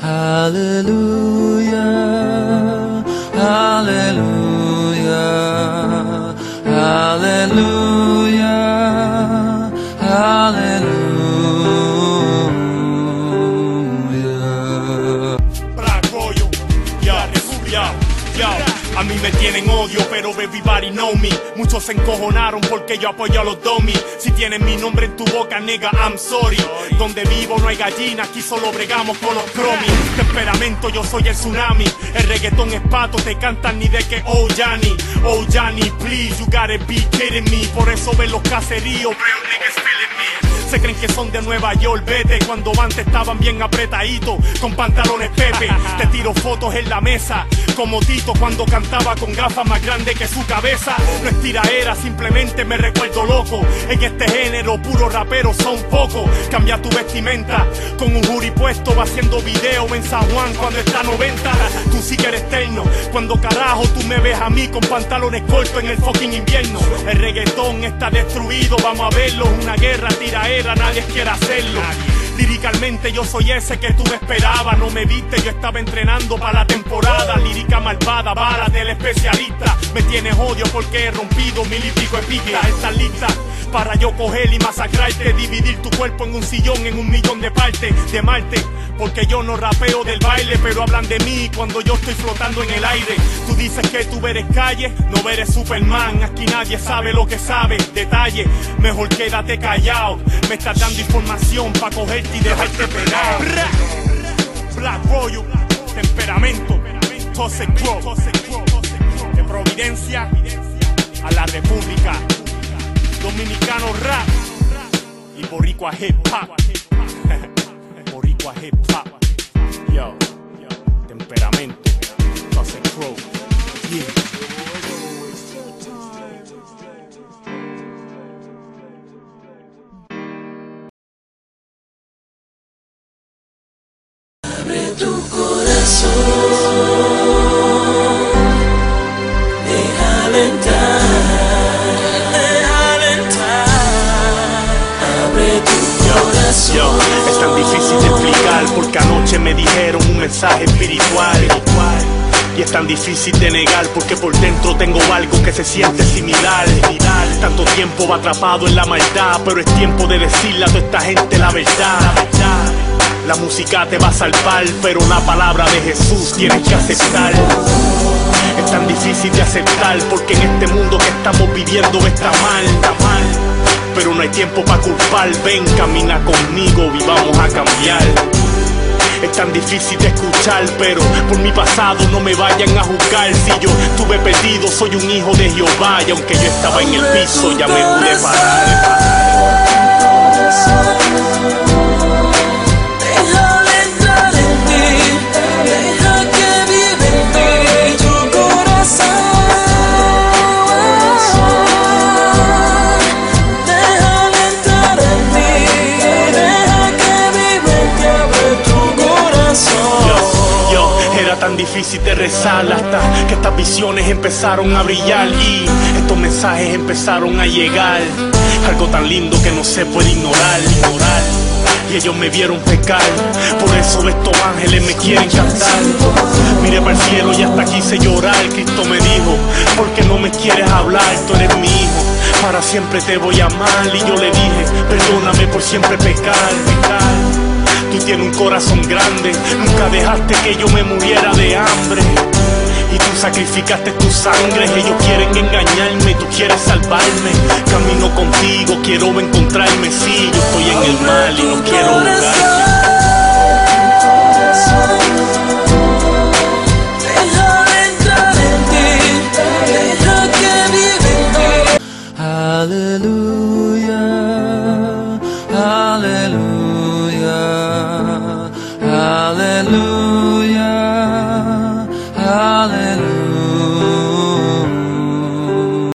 Hallelujah, hallelujah, hallelujah, hallelujah. Black Royal, yo, yo, yo. A mí me tienen odio, pero everybody know me. Muchos se encojonaron porque yo apoyo a los dummies. Si tienes mi nombre en tu boca, nega, I'm sorry. Donde vivo no hay gallina, aquí solo bregamos con los cromis. Temperamento, yo soy el tsunami. El reggaetón es pato, te cantan ni de que, oh Johnny, oh Johnny, please, you gotta be kidding me. Por eso ven los caseríos, real niggas feeling me. Se creen que son de Nueva York, vete Cuando antes estaban bien apretaditos Con pantalones Pepe Te tiro fotos en la mesa Como Tito cuando cantaba con gafas más grandes que su cabeza. No es tiraera, simplemente me recuerdo loco. En este género, puros raperos son pocos. Cambia tu vestimenta Con un jury puesto va haciendo video en San Juan cuando está 90 Tú sí que eres terno Cuando carajo tú me ves a mí con pantalones cortos en el fucking invierno. El reggaetón está destruido, vamos a verlo Una guerra tiraera, nadie quiere hacerlo Líricamente yo soy ese que tú esperabas. No me viste, yo estaba entrenando para la temporada. Lírica malvada, bala del especialista. Me tienes odio porque he rompido mil y pico epígrafes Estás lista para yo coger y masacrarte Dividir tu cuerpo en un sillón en un millón de partes De Marte. Porque yo no rapeo del baile Pero hablan de mí cuando yo estoy flotando en el aire. Tú dices que tú eres calle, no eres Superman. Aquí nadie sabe lo que sabe, detalle Mejor quédate callado Me estás dando información para cogerte y dejarte pegado. Black Royal, temperamento Crow De Providencia a la República. Dominicano rap y Boricua hip hop. Boricua hip hop me dijeron un mensaje espiritual. Y es tan difícil de negar porque por dentro tengo algo que se siente similar. Tanto tiempo va atrapado en la maldad, pero es tiempo de decirle a toda esta gente la verdad. La música te va a salvar, pero la palabra de Jesús tienes que aceptar. Es tan difícil de aceptar porque en este mundo que estamos viviendo está mal, está mal. Pero no hay tiempo para culpar, ven, camina conmigo y vamos a cambiar. Es tan difícil de escuchar, pero por mi pasado no me vayan a juzgar. Si yo estuve perdido, soy un hijo de Jehová. Y aunque yo estaba en el piso, ya me pude parar. Difícil de rezar hasta que estas visiones empezaron a brillar y estos mensajes empezaron a llegar. Algo tan lindo que no se puede ignorar, ignorar. Y ellos me vieron pecar, por eso estos ángeles me quieren cantar. Miré para el cielo y hasta quise llorar. Cristo me dijo, porque no me quieres hablar, tú eres mi hijo. Para siempre te voy a amar. Y yo le dije, perdóname por siempre pecar, pecar. Tú tienes un corazón grande, nunca dejaste que yo me muriera de hambre. Y tú sacrificaste tu sangre, ellos quieren engañarme, tú quieres salvarme. Camino contigo, quiero encontrarme, sí, yo estoy en el mal y no quiero jugar. Hallelujah.